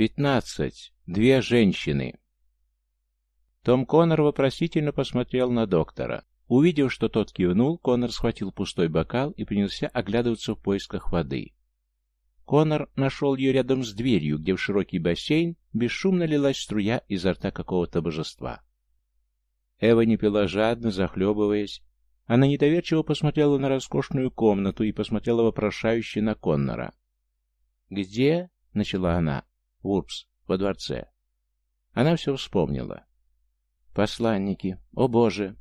«Пятнадцать. Две женщины». Том Коннор вопросительно посмотрел на доктора. Увидев, что тот кивнул, Коннор схватил пустой бокал и принялся оглядываться в поисках воды. Коннор нашел ее рядом с дверью, где в широкий бассейн бесшумно лилась струя изо рта какого-то божества. Эва не пила жадно, захлебываясь. Она недоверчиво посмотрела на роскошную комнату и посмотрела вопрошающе на Коннора. «Где?» — начала она. «Вурпс, во дворце». Она все вспомнила. «Посланники! О, Боже!»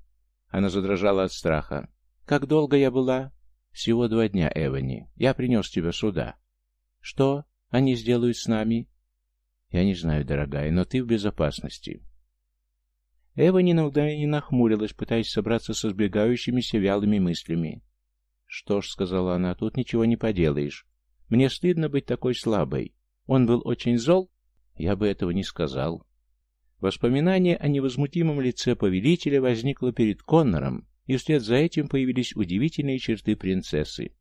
Она задрожала от страха. «Как долго я была?» «Всего два дня, Эвани. Я принес тебя сюда». «Что они сделают с нами?» «Я не знаю, дорогая, но ты в безопасности». Эвани на мгновение нахмурилась, пытаясь собраться со сбегающимися вялыми мыслями. «Что ж», — сказала она, — «тут ничего не поделаешь. Мне стыдно быть такой слабой. Он был очень зол?» «Я бы этого не сказал». Воспоминание о невозмутимом лице повелителя возникло перед Коннором, и вслед за этим появились удивительные черты принцессы.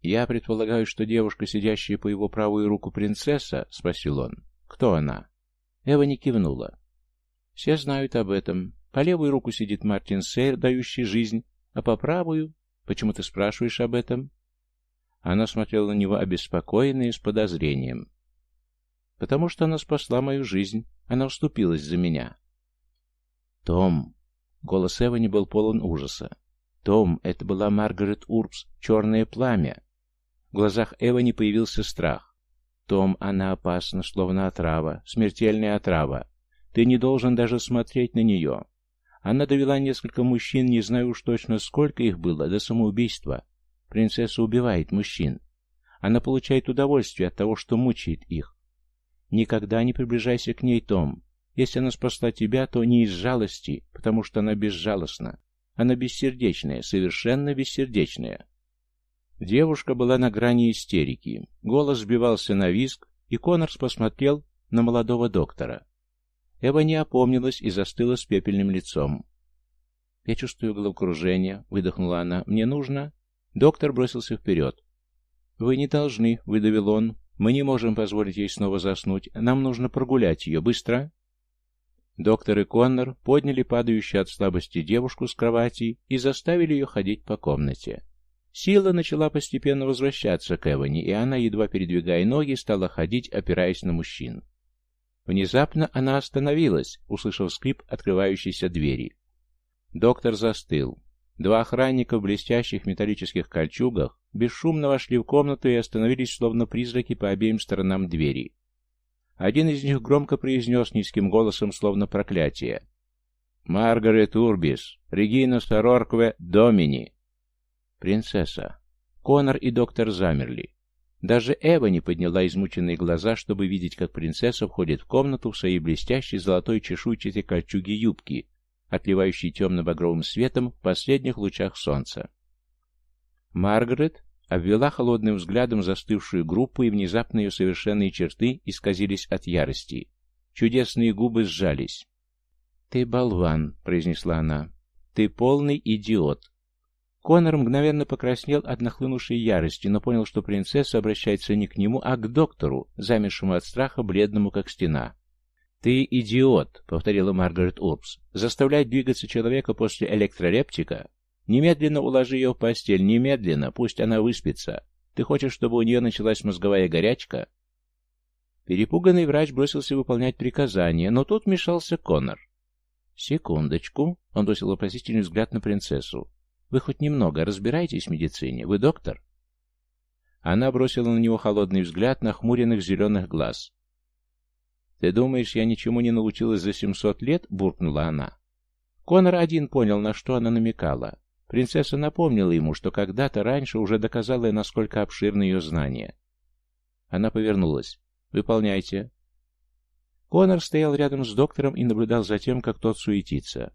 «Я предполагаю, что девушка, сидящая по его правую руку принцесса?» — спросил он. «Кто она?» Эва не кивнула. «Все знают об этом. По левую руку сидит Мартин Сейр, дающий жизнь, а по правую... Почему ты спрашиваешь об этом?» Она смотрела на него обеспокоенная с подозрением. «Потому что она спасла мою жизнь. Она уступилась за меня. «Том!» Голос Эвани был полон ужаса. «Том, это была Маргарет Урбс, черное пламя!» В глазах Эвани появился страх. «Том, она опасна, словно отрава, смертельная отрава. Ты не должен даже смотреть на нее. Она довела несколько мужчин, не знаю уж точно, сколько их было, до самоубийства. Принцесса убивает мужчин. Она получает удовольствие от того, что мучает их. Никогда не приближайся к ней, Том. Если она спасла тебя, то не из жалости, потому что она безжалостна. Она бессердечная, совершенно бессердечная. Девушка была на грани истерики. Голос сбивался на визг, и Коннорс посмотрел на молодого доктора. Эва не опомнилась и застыла с пепельным лицом. «Я чувствую головокружение», — выдохнула она. «Мне нужно...» Доктор бросился вперед. «Вы не должны», — выдавил он. Мы не можем позволить ей снова заснуть. Нам нужно прогулять ее. Быстро!» Доктор и Коннор подняли падающую от слабости девушку с кровати и заставили ее ходить по комнате. Сила начала постепенно возвращаться к Эвани, и она, едва передвигая ноги, стала ходить, опираясь на мужчин. Внезапно она остановилась, услышав скрип открывающейся двери. Доктор застыл. Два охранника в блестящих металлических кольчугах бесшумно вошли в комнату и остановились, словно призраки по обеим сторонам двери. Один из них громко произнес низким голосом, словно проклятие. «Маргарет Урбис, Регина Сороркве, Домини!» «Принцесса!» Конор и доктор замерли. Даже Эва не подняла измученные глаза, чтобы видеть, как принцесса входит в комнату в своей блестящей золотой чешуйчатой кольчуге юбки, отливающий темно-багровым светом в последних лучах солнца. Маргарет обвела холодным взглядом застывшую группу, и внезапно ее совершенные черты исказились от ярости. Чудесные губы сжались. «Ты болван», — произнесла она. «Ты полный идиот». Конор мгновенно покраснел от нахлынувшей ярости, но понял, что принцесса обращается не к нему, а к доктору, замершему от страха, бледному как стена. «Ты идиот», — повторила Маргарет Урбс. «Заставлять двигаться человека после электролептика? Немедленно уложи ее в постель, немедленно, пусть она выспится. Ты хочешь, чтобы у нее началась мозговая горячка?» Перепуганный врач бросился выполнять приказание, но тут вмешался Коннор. «Секундочку», — он бросил вопросительный взгляд на принцессу. «Вы хоть немного разбираетесь в медицине? Вы доктор?» Она бросила на него холодный взгляд нахмуренных зеленых глаз. «Ты думаешь, я ничему не научилась за семьсот лет?» — буркнула она. Конор один понял, на что она намекала. Принцесса напомнила ему, что когда-то раньше уже доказала, насколько обширны ее знания. Она повернулась. «Выполняйте». Конор стоял рядом с доктором и наблюдал за тем, как тот суетится.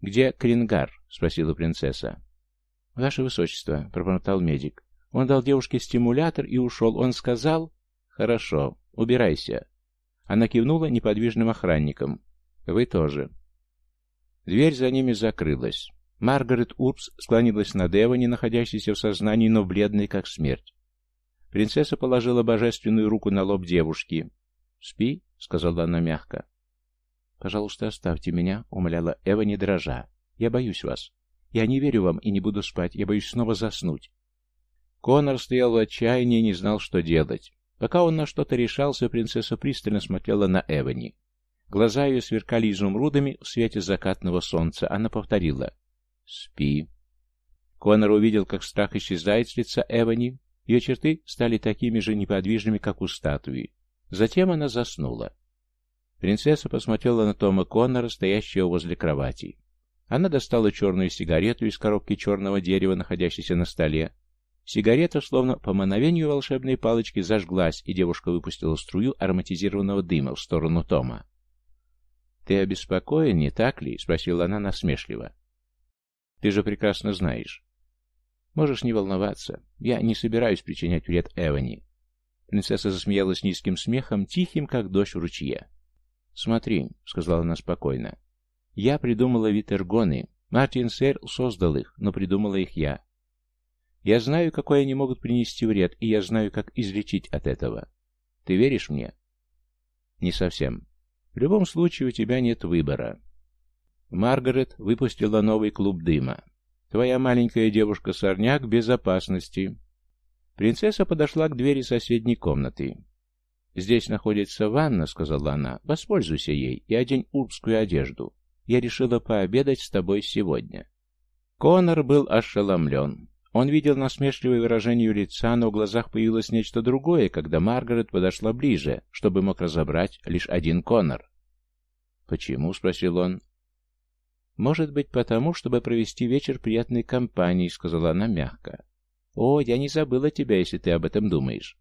«Где Крингар?» — спросила принцесса. «Ваше Высочество», — пробормотал медик. Он дал девушке стимулятор и ушел. Он сказал... «Хорошо, убирайся». Она кивнула неподвижным охранникам. «Вы тоже». Дверь за ними закрылась. Маргарет Урбс склонилась над Эвани, находящейся в сознании, но бледной, как смерть. Принцесса положила божественную руку на лоб девушки. «Спи», — сказала она мягко. «Пожалуйста, оставьте меня», — умоляла Эва, не дрожа. «Я боюсь вас. Я не верю вам и не буду спать. Я боюсь снова заснуть». Конор стоял в отчаянии и не знал, что делать. Пока он на что-то решался, принцесса пристально смотрела на Эвани. Глаза ее сверкали изумрудами в свете закатного солнца. Она повторила «Спи». Конор увидел, как страх исчезает с лица Эвани. Ее черты стали такими же неподвижными, как у статуи. Затем она заснула. Принцесса посмотрела на Тома Коннора, стоящего возле кровати. Она достала черную сигарету из коробки черного дерева, находящейся на столе. Сигарета, словно по мановению волшебной палочки, зажглась, и девушка выпустила струю ароматизированного дыма в сторону Тома. «Ты обеспокоен, не так ли?» — спросила она насмешливо. «Ты же прекрасно знаешь». «Можешь не волноваться. Я не собираюсь причинять вред Эвани. Принцесса засмеялась низким смехом, тихим, как дождь в ручье. «Смотри», — сказала она спокойно. «Я придумала витергоны. Мартин Сейр создал их, но придумала их я. Я знаю, какой они могут принести вред, и я знаю, как излечить от этого. Ты веришь мне?» «Не совсем. В любом случае у тебя нет выбора». Маргарет выпустила новый клуб дыма. «Твоя маленькая девушка-сорняк безопасности. Принцесса подошла к двери соседней комнаты. «Здесь находится ванна», — сказала она. «Воспользуйся ей и одень урбскую одежду. Я решила пообедать с тобой сегодня». Конор был ошеломлен. Он видел насмешливое выражение лица, но в глазах появилось нечто другое, когда Маргарет подошла ближе, чтобы мог разобрать лишь один Конор. «Почему?» — спросил он. «Может быть, потому, чтобы провести вечер приятной компании», — сказала она мягко. «О, я не забыла тебя, если ты об этом думаешь.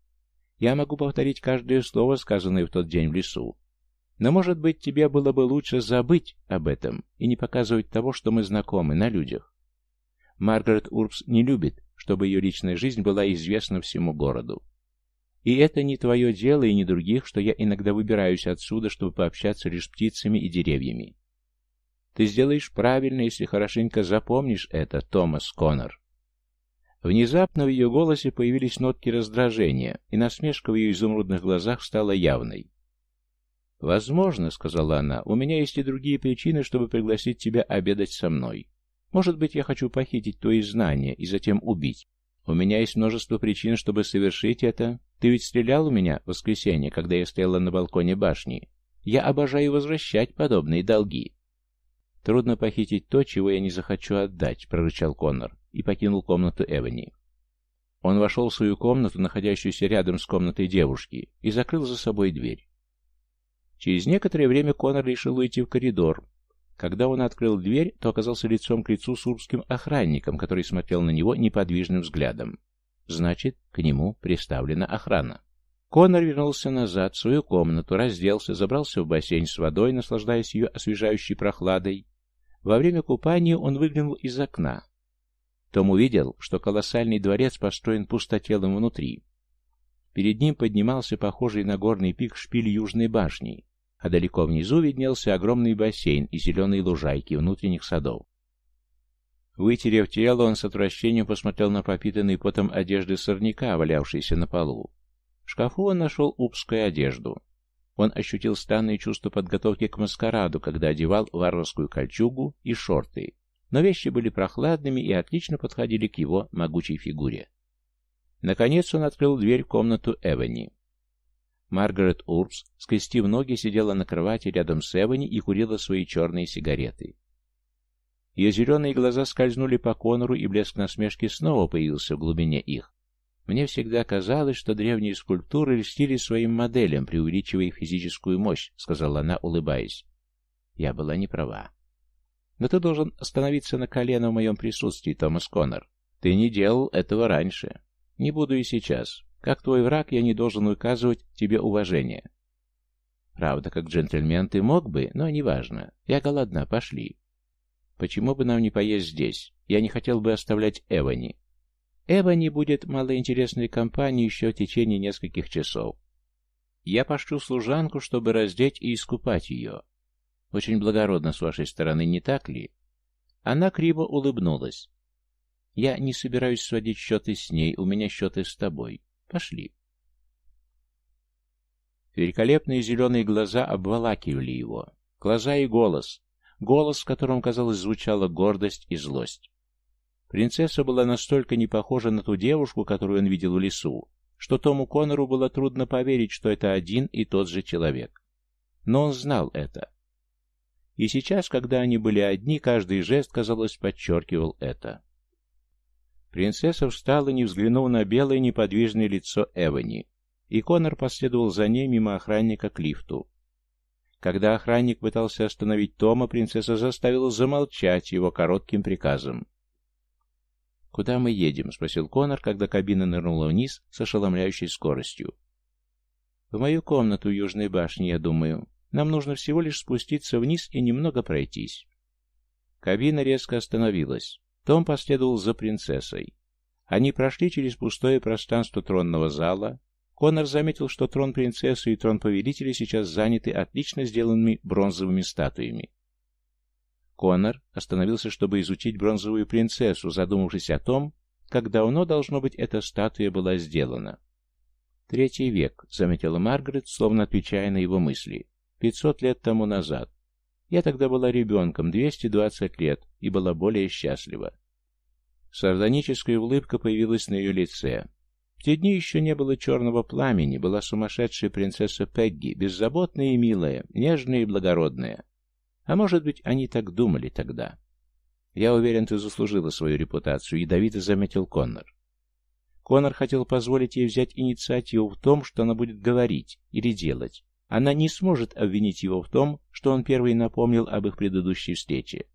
Я могу повторить каждое слово, сказанное в тот день в лесу. Но, может быть, тебе было бы лучше забыть об этом и не показывать того, что мы знакомы, на людях. Маргарет Урбс не любит, чтобы ее личная жизнь была известна всему городу. И это не твое дело и не других, что я иногда выбираюсь отсюда, чтобы пообщаться лишь с птицами и деревьями. Ты сделаешь правильно, если хорошенько запомнишь это, Томас Коннор. Внезапно в ее голосе появились нотки раздражения, и насмешка в ее изумрудных глазах стала явной. «Возможно, — сказала она, — у меня есть и другие причины, чтобы пригласить тебя обедать со мной. Может быть, я хочу похитить твои знания и затем убить. У меня есть множество причин, чтобы совершить это. Ты ведь стрелял у меня в воскресенье, когда я стояла на балконе башни. Я обожаю возвращать подобные долги». «Трудно похитить то, чего я не захочу отдать», — прорычал Коннор и покинул комнату Эвани. Он вошел в свою комнату, находящуюся рядом с комнатой девушки, и закрыл за собой дверь. Через некоторое время Конор решил уйти в коридор. Когда он открыл дверь, то оказался лицом к лицу с урбским охранником, который смотрел на него неподвижным взглядом. Значит, к нему приставлена охрана. Конор вернулся назад в свою комнату, разделся, забрался в бассейн с водой, наслаждаясь ее освежающей прохладой. Во время купания он выглянул из окна. Том увидел, что колоссальный дворец построен пустотелым внутри. Перед ним поднимался похожий на горный пик шпиль южной башни, а далеко внизу виднелся огромный бассейн и зеленые лужайки внутренних садов. Вытерев тело, он с отвращением посмотрел на пропитанный потом одежды сорняка, валявшийся на полу. В шкафу он нашел упскую одежду. Он ощутил странное чувство подготовки к маскараду, когда одевал варварскую кольчугу и шорты, но вещи были прохладными и отлично подходили к его могучей фигуре. Наконец он открыл дверь в комнату Эвани. Маргарет Урбс, скрестив ноги, сидела на кровати рядом с Эвани и курила свои черные сигареты. Ее зеленые глаза скользнули по Конору, и блеск насмешки снова появился в глубине их. Мне всегда казалось, что древние скульптуры льстили своим моделям, преувеличивая их физическую мощь, сказала она, улыбаясь. Я была не права. Но ты должен остановиться на колено в моем присутствии, Томас Коннор. Ты не делал этого раньше. Не буду и сейчас. Как твой враг, я не должен выказывать тебе уважение. Правда, как джентльмен ты мог бы, но неважно. Я голодна, пошли. Почему бы нам не поесть здесь? Я не хотел бы оставлять Эвани. Эвани будет малоинтересной компанией еще в течение нескольких часов. Я пошлю служанку, чтобы раздеть и искупать ее. Очень благородно с вашей стороны, не так ли? Она криво улыбнулась. Я не собираюсь сводить счеты с ней, у меня счеты с тобой. Пошли. Великолепные зеленые глаза обволакивали его. Глаза и голос. Голос, в котором, казалось, звучала гордость и злость. Принцесса была настолько не похожа на ту девушку, которую он видел в лесу, что Тому Коннору было трудно поверить, что это один и тот же человек. Но он знал это. И сейчас, когда они были одни, каждый жест, казалось, подчеркивал это. Принцесса встала, не взглянув на белое неподвижное лицо Эвани, и Конор последовал за ней мимо охранника к лифту. Когда охранник пытался остановить Тома, принцесса заставила замолчать его коротким приказом. «Куда мы едем?» — спросил Конор, когда кабина нырнула вниз с ошеломляющей скоростью. «В мою комнату Южной башне, я думаю. Нам нужно всего лишь спуститься вниз и немного пройтись». Кабина резко остановилась. Том последовал за принцессой. Они прошли через пустое пространство тронного зала, Конор заметил, что трон принцессы и трон повелителя сейчас заняты отлично сделанными бронзовыми статуями. Конор остановился, чтобы изучить бронзовую принцессу, задумавшись о том, как давно, должно быть, эта статуя была сделана. «Третий век», — заметила Маргарет, словно отвечая на его мысли. «Пятьсот лет тому назад. Я тогда была ребенком, 220 лет, и была более счастлива». Сардоническая улыбка появилась на ее лице. В те дни еще не было черного пламени, была сумасшедшая принцесса Пегги, беззаботная и милая, нежная и благородная. А может быть, они так думали тогда. Я уверен, ты заслужила свою репутацию, ядовито заметил Коннор. Коннор хотел позволить ей взять инициативу в том, что она будет говорить или делать. Она не сможет обвинить его в том, что он первый напомнил об их предыдущей встрече.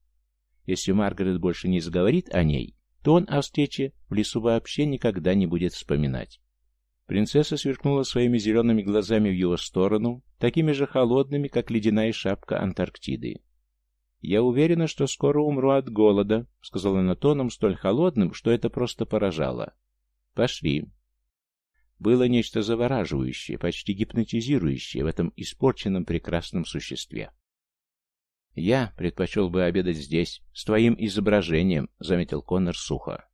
Если Маргарет больше не заговорит о ней, то он о встрече в лесу вообще никогда не будет вспоминать. Принцесса сверкнула своими зелеными глазами в его сторону, такими же холодными, как ледяная шапка Антарктиды. «Я уверена, что скоро умру от голода», — сказала она тоном столь холодным, что это просто поражало. «Пошли». Было нечто завораживающее, почти гипнотизирующее в этом испорченном прекрасном существе. «Я предпочел бы обедать здесь, с твоим изображением», — заметил Коннор сухо.